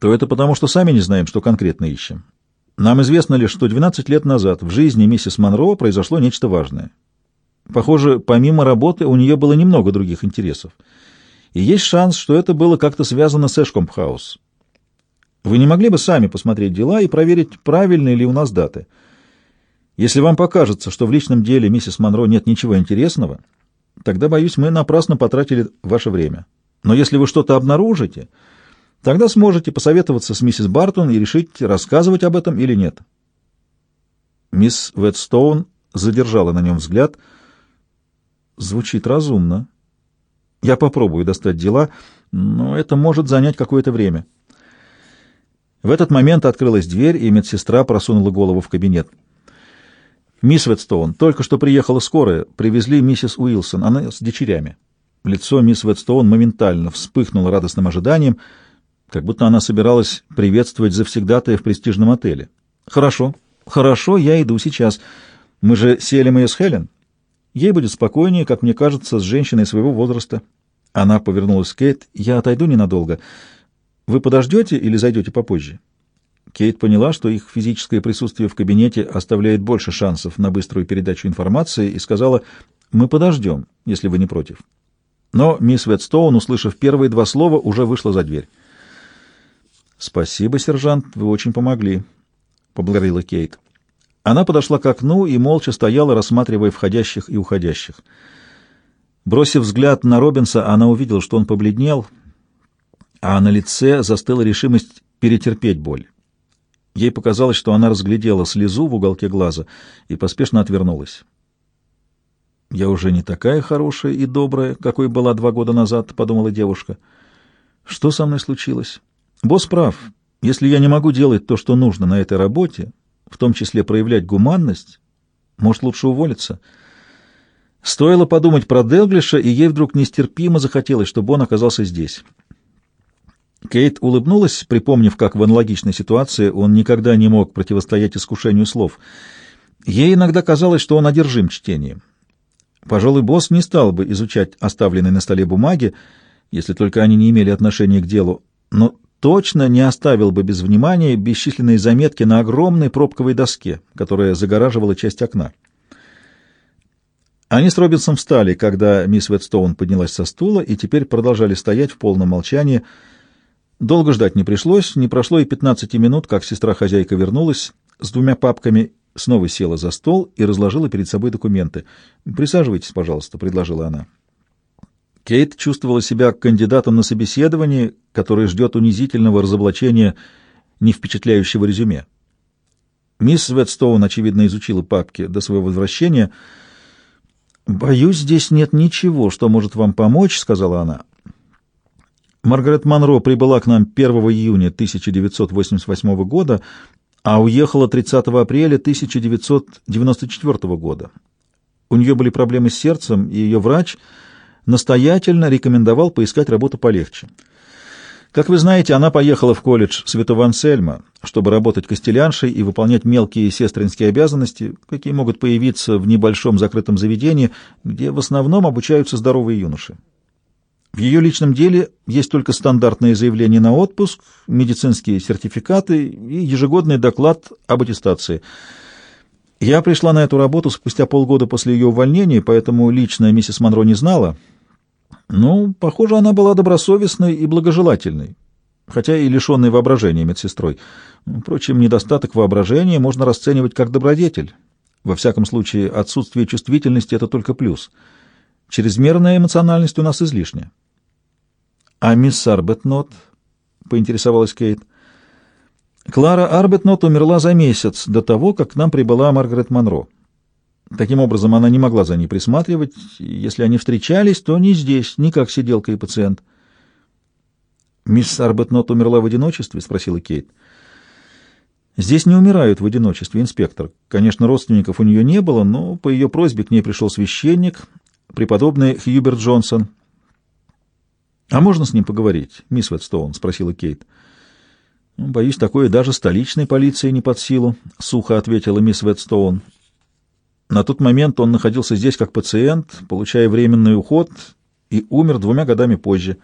то это потому, что сами не знаем, что конкретно ищем. Нам известно лишь, что 12 лет назад в жизни миссис Монро произошло нечто важное. Похоже, помимо работы у нее было немного других интересов. И есть шанс, что это было как-то связано с Эшкомпхаус. Вы не могли бы сами посмотреть дела и проверить, правильные ли у нас даты? Если вам покажется, что в личном деле миссис Монро нет ничего интересного, тогда, боюсь, мы напрасно потратили ваше время. Но если вы что-то обнаружите, тогда сможете посоветоваться с миссис Бартон и решить, рассказывать об этом или нет. Мисс Ветстоун задержала на нем взгляд. Звучит разумно. Я попробую достать дела, но это может занять какое-то время. В этот момент открылась дверь, и медсестра просунула голову в кабинет. «Мисс Ветстоун, только что приехала скорая. Привезли миссис Уилсон. Она с дочерями». Лицо мисс Ветстоун моментально вспыхнуло радостным ожиданием, как будто она собиралась приветствовать завсегдатая в престижном отеле. «Хорошо, хорошо, я иду сейчас. Мы же селим ее с Хелен. Ей будет спокойнее, как мне кажется, с женщиной своего возраста». Она повернулась к Кейт. «Я отойду ненадолго. Вы подождете или зайдете попозже?» Кейт поняла, что их физическое присутствие в кабинете оставляет больше шансов на быструю передачу информации, и сказала, «Мы подождем, если вы не против». Но мисс Ветстоун, услышав первые два слова, уже вышла за дверь. «Спасибо, сержант, вы очень помогли», — поблагодарила Кейт. Она подошла к окну и молча стояла, рассматривая входящих и уходящих. Бросив взгляд на Робинса, она увидела, что он побледнел — а на лице застыла решимость перетерпеть боль. Ей показалось, что она разглядела слезу в уголке глаза и поспешно отвернулась. «Я уже не такая хорошая и добрая, какой была два года назад», — подумала девушка. «Что со мной случилось? Босс прав. Если я не могу делать то, что нужно на этой работе, в том числе проявлять гуманность, может, лучше уволиться?» Стоило подумать про Делглиша, и ей вдруг нестерпимо захотелось, чтобы он оказался здесь. Кейт улыбнулась, припомнив, как в аналогичной ситуации он никогда не мог противостоять искушению слов. Ей иногда казалось, что он одержим чтением. Пожалуй, босс не стал бы изучать оставленные на столе бумаги, если только они не имели отношения к делу, но точно не оставил бы без внимания бесчисленные заметки на огромной пробковой доске, которая загораживала часть окна. Они с Робинсом встали, когда мисс Ветстоун поднялась со стула, и теперь продолжали стоять в полном молчании, Долго ждать не пришлось, не прошло и пятнадцати минут, как сестра-хозяйка вернулась с двумя папками, снова села за стол и разложила перед собой документы. «Присаживайтесь, пожалуйста», — предложила она. Кейт чувствовала себя кандидатом на собеседование, который ждет унизительного разоблачения невпечатляющего резюме. Мисс Ветстоун, очевидно, изучила папки до своего возвращения. «Боюсь, здесь нет ничего, что может вам помочь», — сказала она. Маргарет Монро прибыла к нам 1 июня 1988 года, а уехала 30 апреля 1994 года. У нее были проблемы с сердцем, и ее врач настоятельно рекомендовал поискать работу полегче. Как вы знаете, она поехала в колледж Святого Ансельма, чтобы работать костеляншей и выполнять мелкие сестринские обязанности, какие могут появиться в небольшом закрытом заведении, где в основном обучаются здоровые юноши. В ее личном деле есть только стандартное заявление на отпуск, медицинские сертификаты и ежегодный доклад об аттестации. Я пришла на эту работу спустя полгода после ее увольнения, поэтому лично миссис Монро не знала. Ну, похоже, она была добросовестной и благожелательной, хотя и лишенной воображения медсестрой. Впрочем, недостаток воображения можно расценивать как добродетель. Во всяком случае, отсутствие чувствительности — это только плюс. Чрезмерная эмоциональность у нас излишняя. «А мисс Арбетнот?» — поинтересовалась Кейт. «Клара Арбетнот умерла за месяц до того, как к нам прибыла Маргарет Монро. Таким образом, она не могла за ней присматривать. Если они встречались, то не здесь, не как сиделка и пациент». «Мисс Арбетнот умерла в одиночестве?» — спросила Кейт. «Здесь не умирают в одиночестве, инспектор. Конечно, родственников у нее не было, но по ее просьбе к ней пришел священник, преподобный Хьюберт Джонсон». «А можно с ним поговорить, мисс Ветстоун?» — спросила Кейт. «Ну, «Боюсь, такое даже столичной полиции не под силу», — сухо ответила мисс Ветстоун. На тот момент он находился здесь как пациент, получая временный уход, и умер двумя годами позже.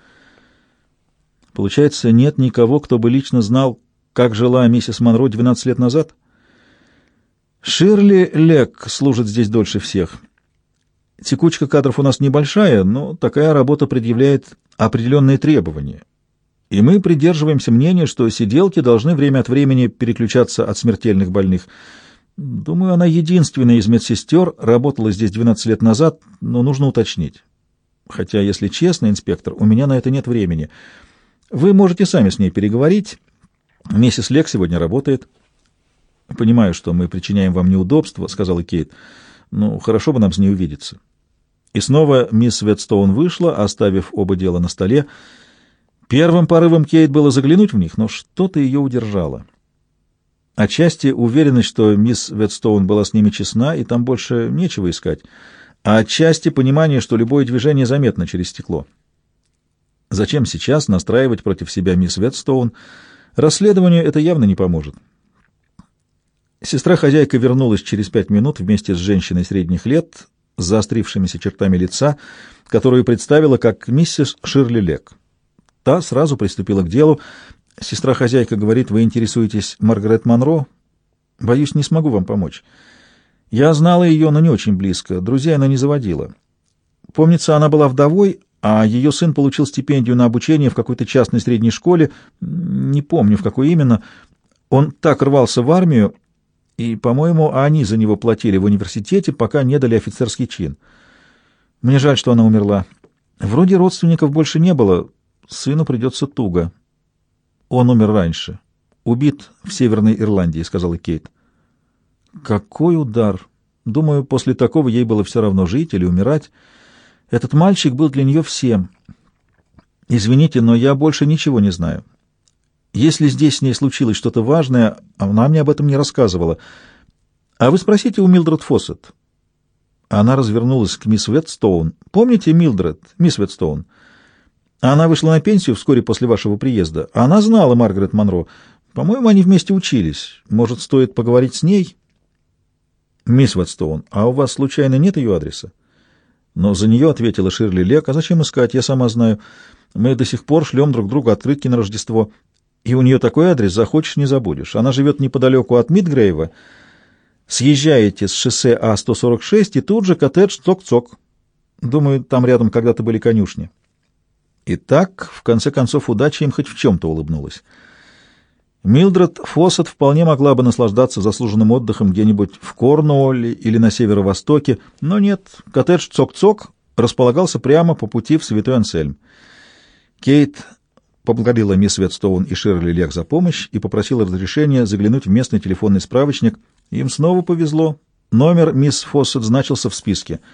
Получается, нет никого, кто бы лично знал, как жила миссис Монро 12 лет назад? Ширли Лек служит здесь дольше всех. Текучка кадров у нас небольшая, но такая работа предъявляет определенные требования. И мы придерживаемся мнения, что сиделки должны время от времени переключаться от смертельных больных. Думаю, она единственная из медсестер, работала здесь 12 лет назад, но нужно уточнить. Хотя, если честно, инспектор, у меня на это нет времени. Вы можете сами с ней переговорить. Миссис Лек сегодня работает. Понимаю, что мы причиняем вам неудобства, сказала Кейт. Ну, хорошо бы нам с ней увидеться. И снова мисс Ветстоун вышла, оставив оба дела на столе. Первым порывом Кейт было заглянуть в них, но что-то ее удержало. Отчасти уверенность, что мисс Ветстоун была с ними честна, и там больше нечего искать, а отчасти понимание, что любое движение заметно через стекло. Зачем сейчас настраивать против себя мисс Ветстоун? Расследованию это явно не поможет. Сестра-хозяйка вернулась через пять минут вместе с женщиной средних лет, с заострившимися чертами лица, которую представила как миссис Ширли Лек. Та сразу приступила к делу. Сестра-хозяйка говорит, вы интересуетесь Маргарет Монро? Боюсь, не смогу вам помочь. Я знала ее, но не очень близко. Друзей она не заводила. Помнится, она была вдовой, а ее сын получил стипендию на обучение в какой-то частной средней школе, не помню, в какой именно. Он так рвался в армию, и, по-моему, они за него платили в университете, пока не дали офицерский чин. Мне жаль, что она умерла. Вроде родственников больше не было, сыну придется туго. Он умер раньше. Убит в Северной Ирландии, сказала Кейт. Какой удар! Думаю, после такого ей было все равно жить или умирать. Этот мальчик был для нее всем. Извините, но я больше ничего не знаю. Если здесь с ней случилось что-то важное, она мне об этом не рассказывала. А вы спросите у Милдред Фоссет. Она развернулась к мисс Ветстоун. Помните Милдред, мисс Ветстоун? Она вышла на пенсию вскоре после вашего приезда. Она знала Маргарет Монро. По-моему, они вместе учились. Может, стоит поговорить с ней? Мисс Ветстоун, а у вас случайно нет ее адреса? Но за нее ответила Ширли Лек. А зачем искать? Я сама знаю. Мы до сих пор шлем друг другу открытки на Рождество. И у нее такой адрес, захочешь, не забудешь. Она живет неподалеку от Мидгрейва. Съезжаете с шоссе А-146 и тут же коттедж Цок-Цок. Думаю, там рядом когда-то были конюшни. И так, в конце концов, удача им хоть в чем-то улыбнулась. Милдред Фоссет вполне могла бы наслаждаться заслуженным отдыхом где-нибудь в Корнуолле или на северо-востоке, но нет, коттедж Цок-Цок располагался прямо по пути в Святой Ансельм. Кейт поблагодарила мисс Ветстоун и Ширли Лех за помощь и попросила разрешения заглянуть в местный телефонный справочник. Им снова повезло. Номер мисс Фоссет значился в списке —